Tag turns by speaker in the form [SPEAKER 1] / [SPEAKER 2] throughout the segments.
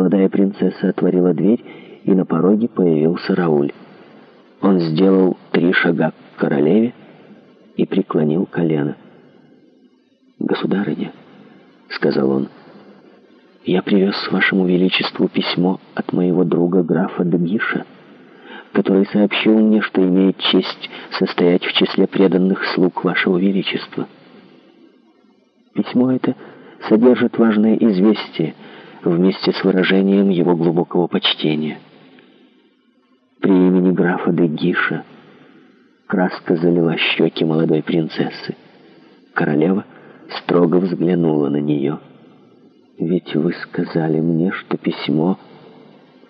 [SPEAKER 1] Молодая принцесса отворила дверь, и на пороге появился Рауль. Он сделал три шага к королеве и преклонил колено. «Государыня», — сказал он, — «я привез вашему величеству письмо от моего друга графа Дегиша, который сообщил мне, что имеет честь состоять в числе преданных слуг вашего величества. Письмо это содержит важное известие, вместе с выражением его глубокого почтения. При имени графа де Гиша краска залила щеки молодой принцессы. Королева строго взглянула на нее. «Ведь вы сказали мне, что письмо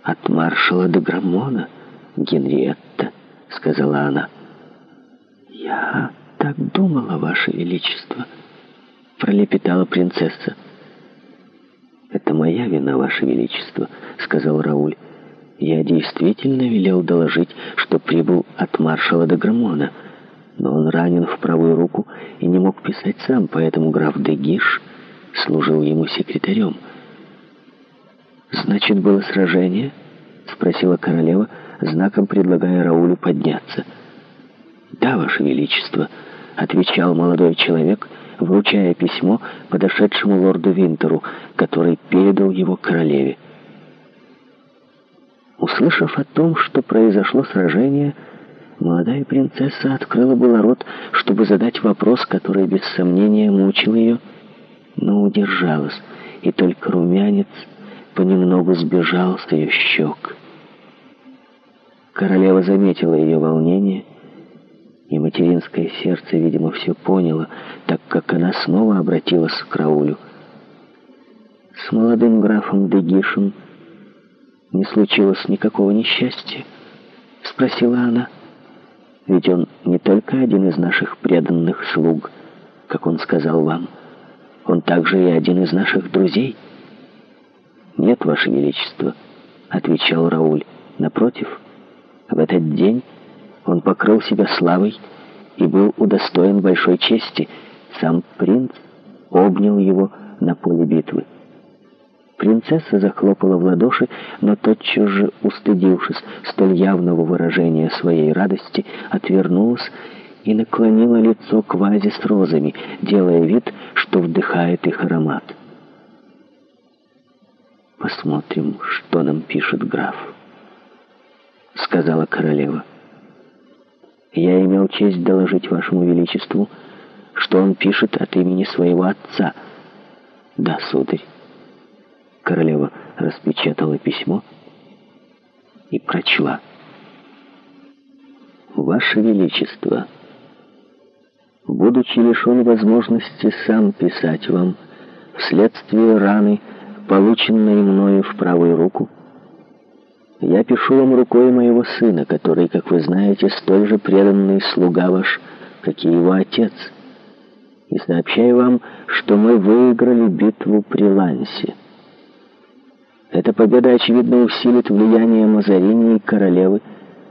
[SPEAKER 1] от маршала де Граммона, Генриетта», — сказала она. «Я так думала, ваше величество», — пролепетала принцесса. «Это моя вина, Ваше Величество», — сказал Рауль. «Я действительно велел доложить, что прибыл от маршала Деграмона, но он ранен в правую руку и не мог писать сам, поэтому граф Дегиш служил ему секретарем». «Значит, было сражение?» — спросила королева, знаком предлагая Раулю подняться. «Да, Ваше Величество», — отвечал молодой человек, — вручая письмо подошедшему лорду Винтеру, который передал его королеве. Услышав о том, что произошло сражение, молодая принцесса открыла было рот, чтобы задать вопрос, который без сомнения мучил ее, но удержалась, и только румянец понемногу сбежал с ее щек. Королева заметила ее волнение, и материнское сердце, видимо, все поняло, как она снова обратилась к Раулю. «С молодым графом Дегишем не случилось никакого несчастья?» — спросила она. «Ведь он не только один из наших преданных слуг, как он сказал вам. Он также и один из наших друзей». «Нет, Ваше Величество», — отвечал Рауль. «Напротив, в этот день он покрыл себя славой и был удостоен большой чести — сам принц обнял его на поле битвы. Принцесса захлопала в ладоши, но тотчас же, устыдившись столь явного выражения своей радости, отвернулась и наклонила лицо к вазе с розами, делая вид, что вдыхает их аромат. «Посмотрим, что нам пишет граф», — сказала королева. «Я имел честь доложить вашему величеству», — что он пишет от имени своего отца. «Да, сударь». Королева распечатала письмо и прочла. «Ваше Величество, будучи лишен возможности сам писать вам, вследствие раны, полученной мною в правую руку, я пишу вам рукой моего сына, который, как вы знаете, столь же преданный слуга ваш, как и его отец» и сообщаю вам, что мы выиграли битву при Лансе. Эта победа, очевидно, усилит влияние Мазарини и королевы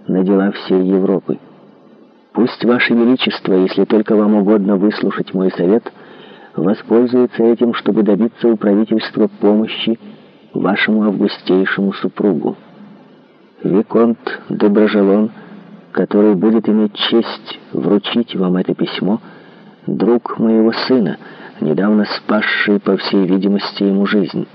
[SPEAKER 1] на дела всей Европы. Пусть Ваше Величество, если только вам угодно выслушать мой совет, воспользуется этим, чтобы добиться у правительства помощи вашему августейшему супругу. Виконт Доброжелон, который будет иметь честь вручить вам это письмо, — друг моего сына, недавно спасший, по всей видимости, ему жизнь.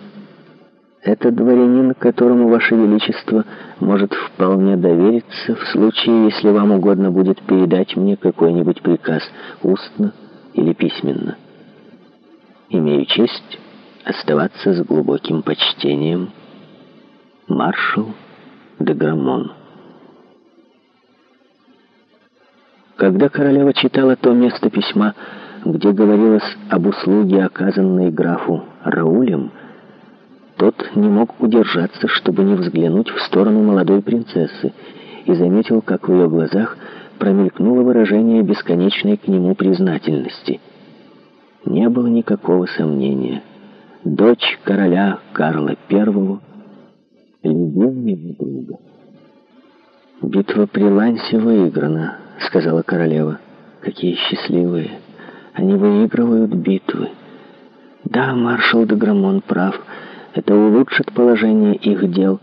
[SPEAKER 1] Это дворянин, которому Ваше Величество может вполне довериться в случае, если вам угодно будет передать мне какой-нибудь приказ устно или письменно. Имею честь оставаться с глубоким почтением. Маршал Деграмон. Когда королева читала то место письма, где говорилось об услуге, оказанной графу Раулем, тот не мог удержаться, чтобы не взглянуть в сторону молодой принцессы, и заметил, как в ее глазах промелькнуло выражение бесконечной к нему признательности. Не было никакого сомнения. Дочь короля Карла I любила его друга. Битва при Лансе выиграна. — сказала королева. «Какие счастливые! Они выигрывают битвы!» «Да, маршал де Грамон прав. Это улучшит положение их дел».